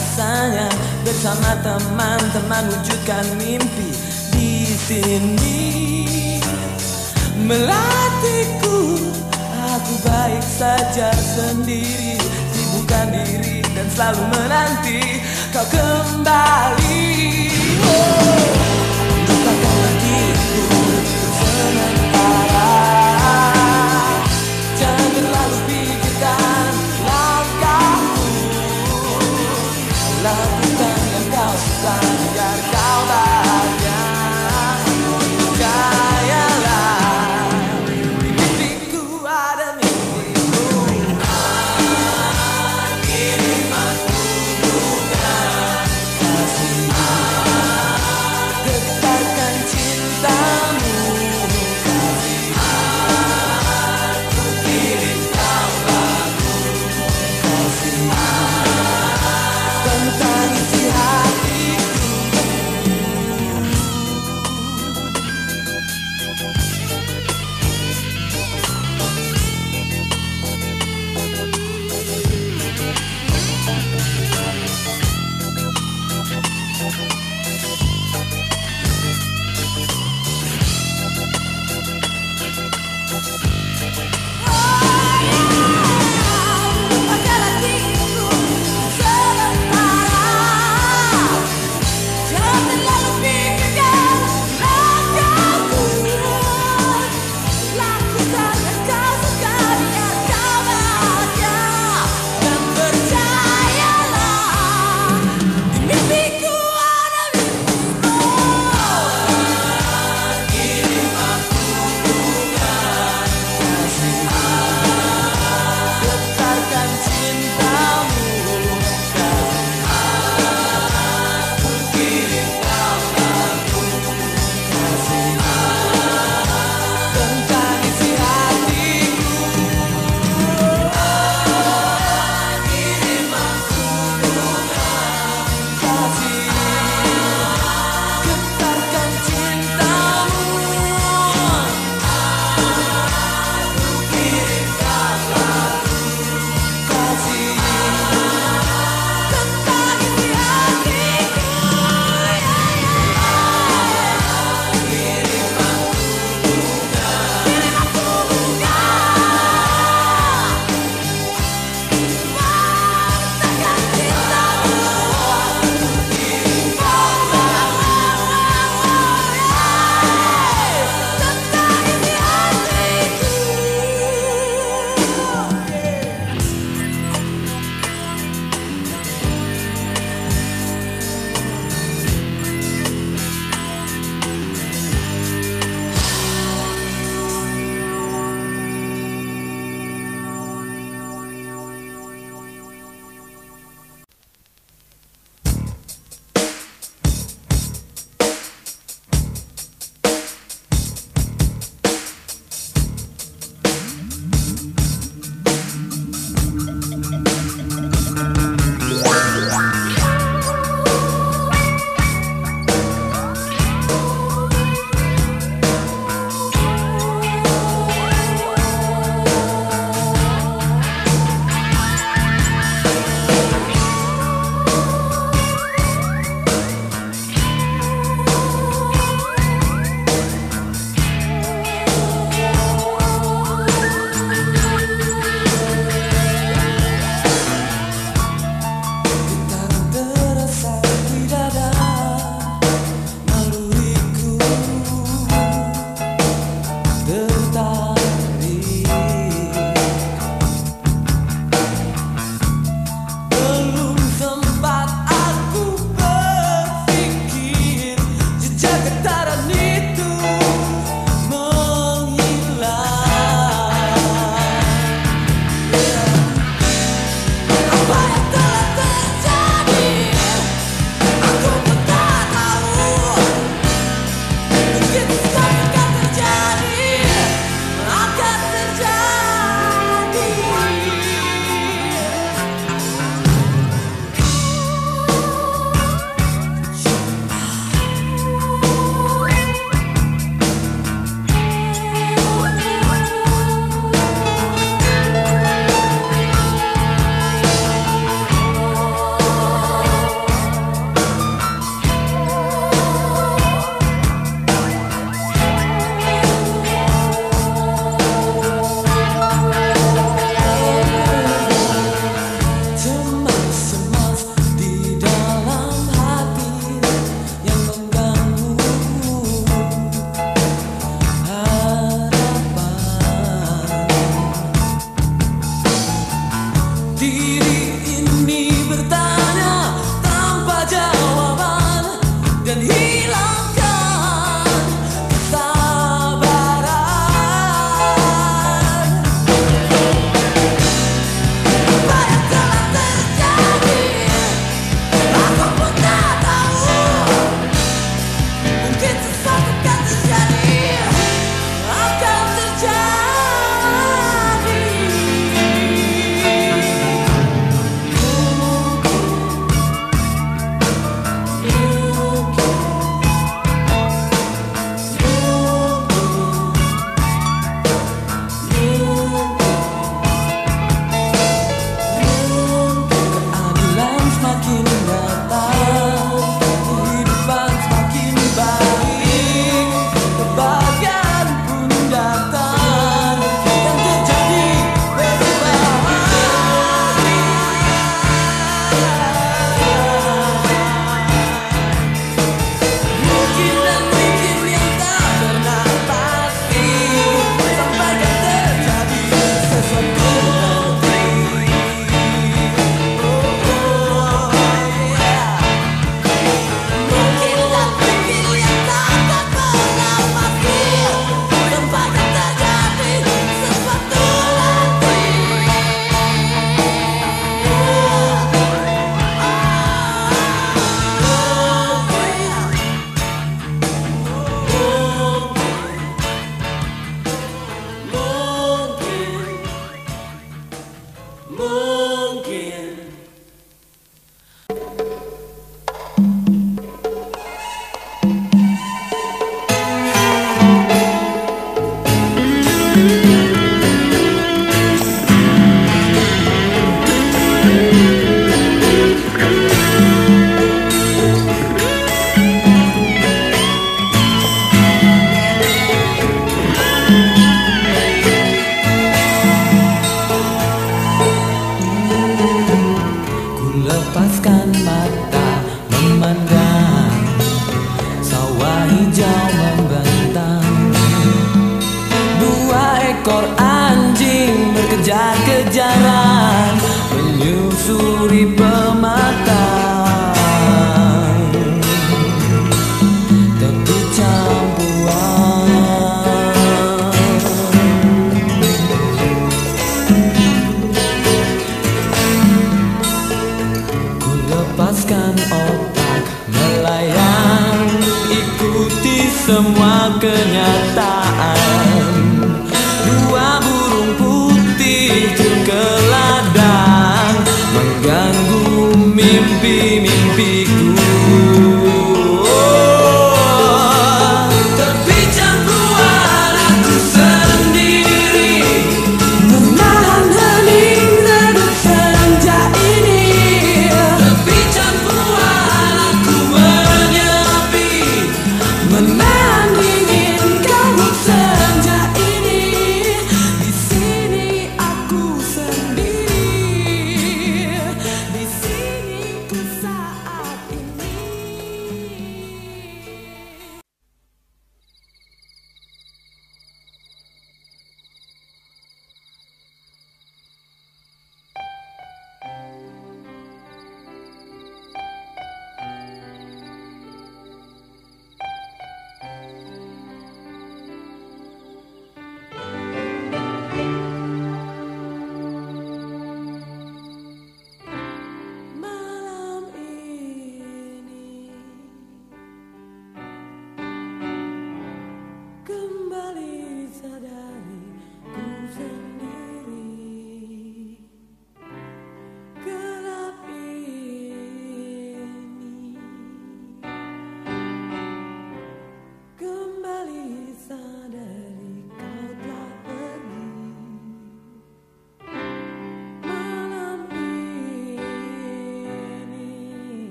biasanya Bersama teman-teman wujudkan mimpi di sini Melatihku Aku baik saja sendiri Sibukkan diri dan selalu menanti Kau kembali oh. Lupakan hatiku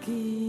aquí.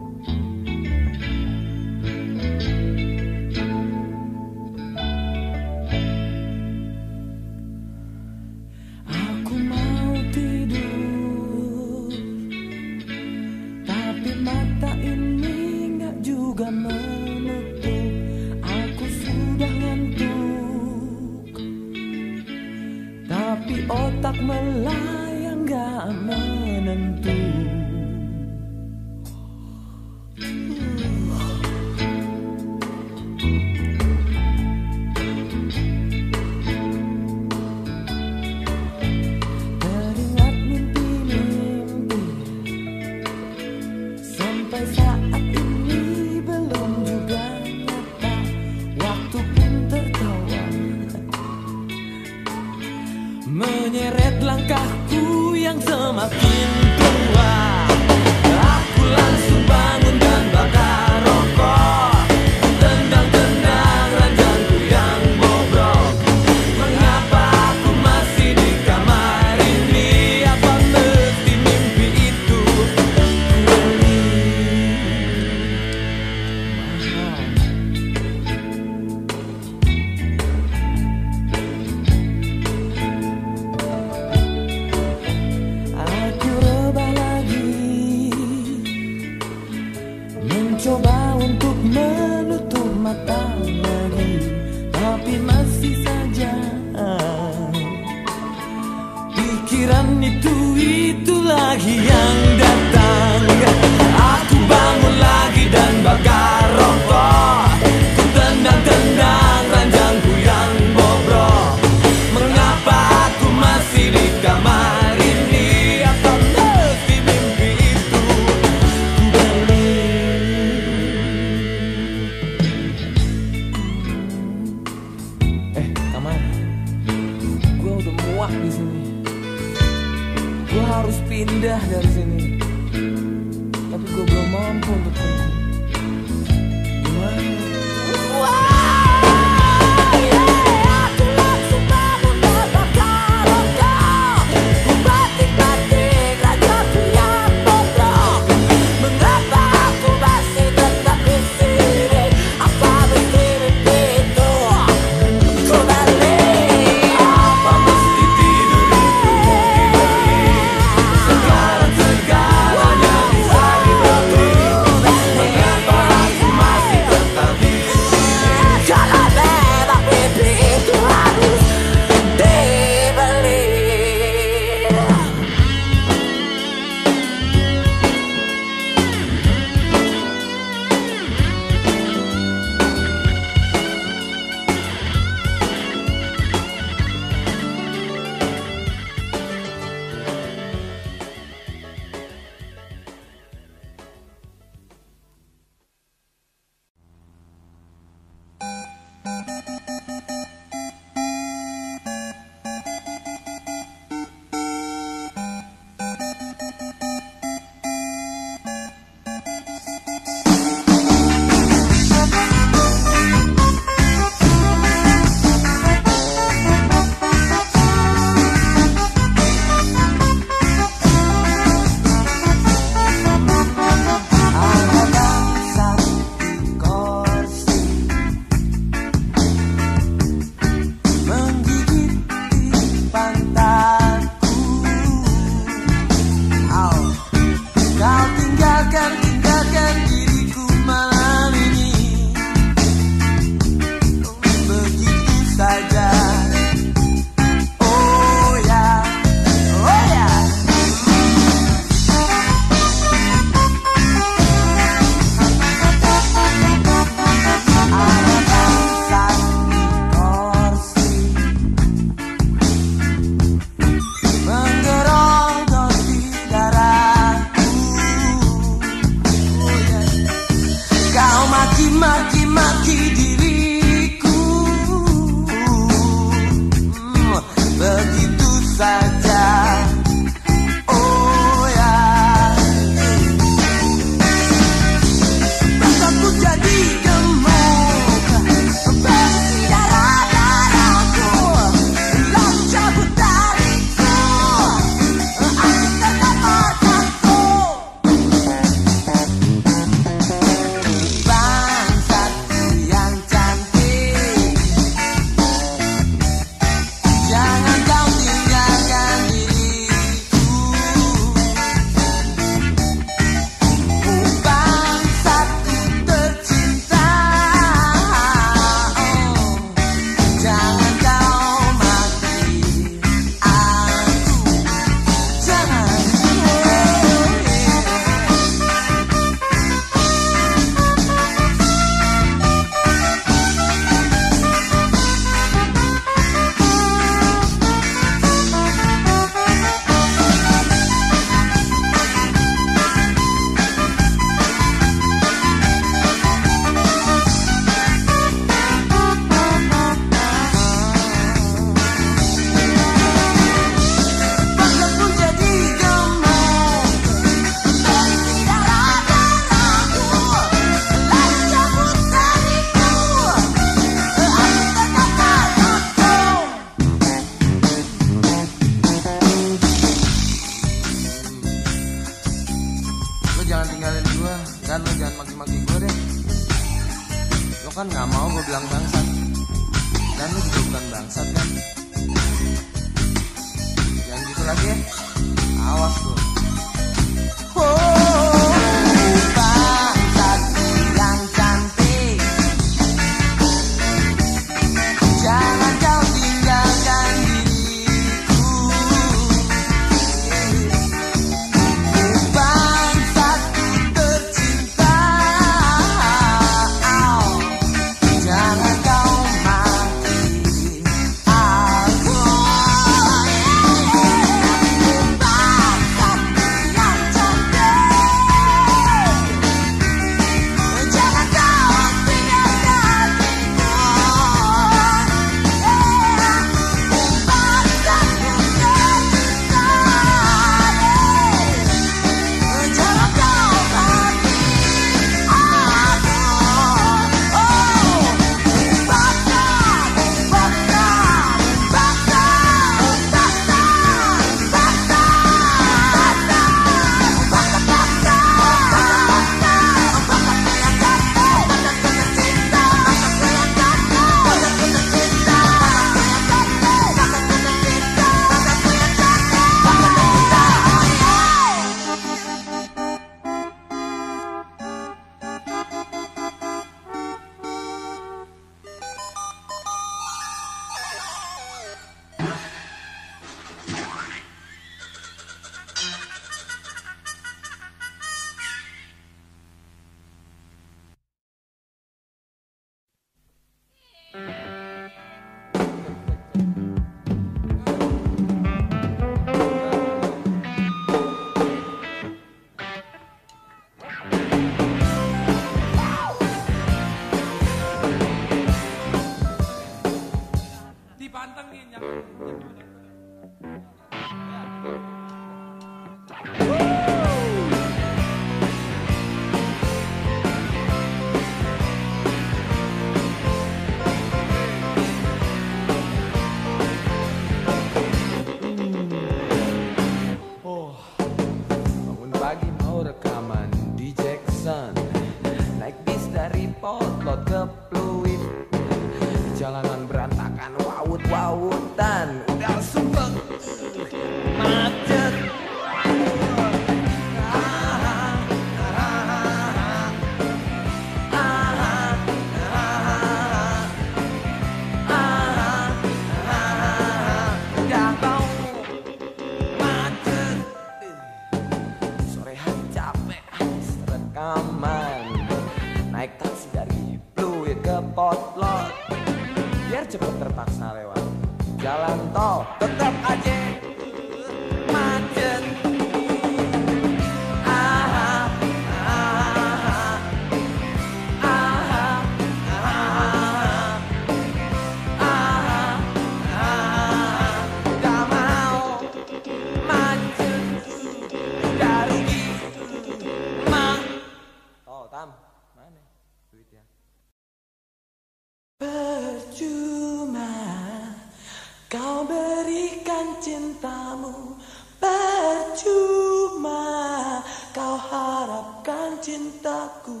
harapkan cintaku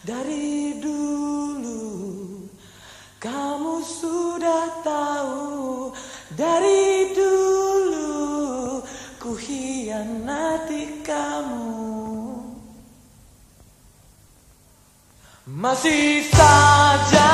dari dulu. Kamu sudah tahu dari dulu ku hianati kamu. Masih saja